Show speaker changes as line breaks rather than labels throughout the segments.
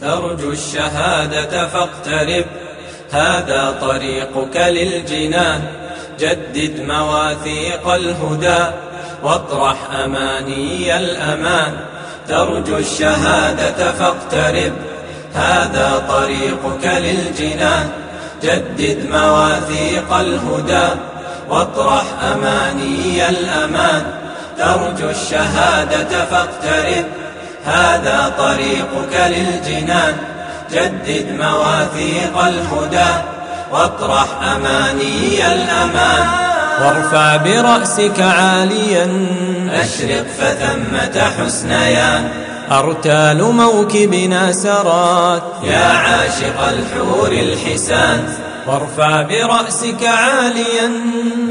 ترجو الشهادة فاقترب. هذا طريقك للجنان. جدد مواثيق الهدى واطرح أماني الأمان. ترجو الشهادة فاقترب. هذا طريقك للجنان. جدد مواثيق الهدى واطرح أماني الأمان. ترجو الشهادة فاقترب. هذا طريقك للجنان. جدد مواثيق الهدى واطرح أماني الأمان. وارفع برأسك عاليا. أشرق فثمة حسنيان أرتال موكبنا سرات. يا عاشق الحور الحسان. وارفع برأسك عاليا.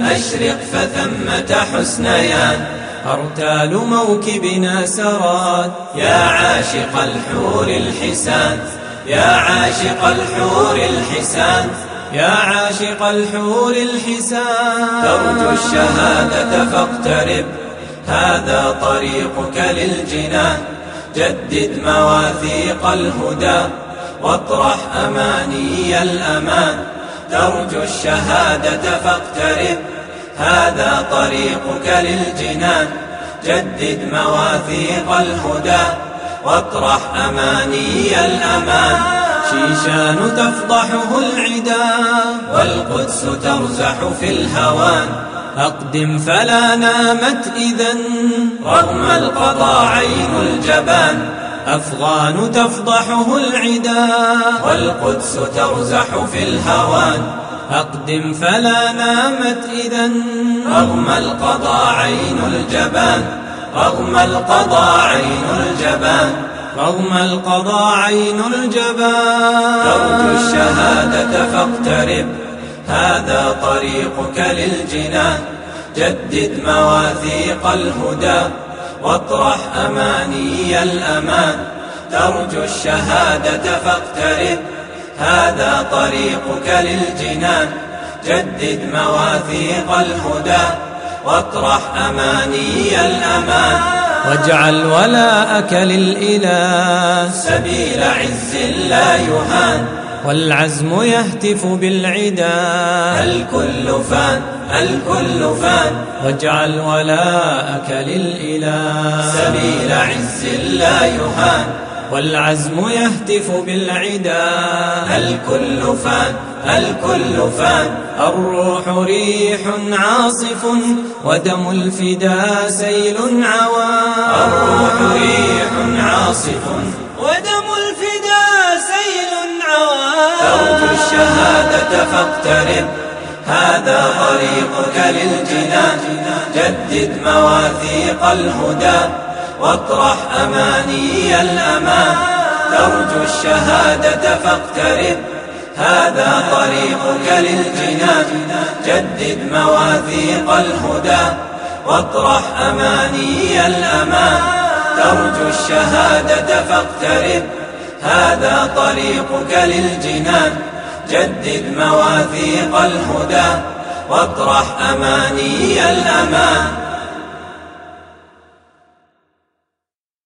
أشرق فثمة حسنيان أرتال موكبنا سرات يا عاشق الحور الحسان يا عاشق الحور الحسان يا عاشق الحور الحسان. ترجو الشهادة فاقترب هذا طريقك للجنان. جدد مواثيق الهدى واطرح أماني الأمان. ترجو الشهادة فاقترب هذا طريقك للجنان. جدد مواثيق الهدى واطرح أماني الأمان. شيشان تفضحه العدا والقدس ترزح في الهوان. أقدم فلا نامت إذا رغم القضاء عين الجبان. أفغان تفضحه العدا والقدس ترزح في الهوان. أقدم فلا نامت إذا. رغم القضاء عين الجبان. رغم القضاء عين الجبان. رغم القضاء عين الجبان. ترجو الشهادة فاقترب. هذا طريقك للجنان. جدد مواثيق الهدى واطرح أماني الأمان. ترجو الشهادة فاقترب. هذا طريقك للجنان. جدد مواثيق الهدى واطرح أماني الأمان. واجعل ولاءك للإله. سبيل عز لا يهان. والعزم يهتف بالعدا. الكل فان الكل فان. واجعل ولاءك للإله. سبيل عز لا يهان. والعزم يهتف بالعدا. الكل فان الكل فان. الروح ريح عاصف ودم الفدا سيل عوام الروح ريح عاصف ودم الفدا سيل عوام ترجو الشهادة فاقترب. هذا طريقك للجنان. جدد مواثيق الهدى. واطرح أماني الأمان. ترجو الشهادة فاقترب. هذا طريقك للجنان. جدد مواثيق الهدى. واطرح أماني الأمان. ترجو الشهادة فاقترب. هذا طريقك للجنان. جدد مواثيق الهدى. واطرح أماني الأمان.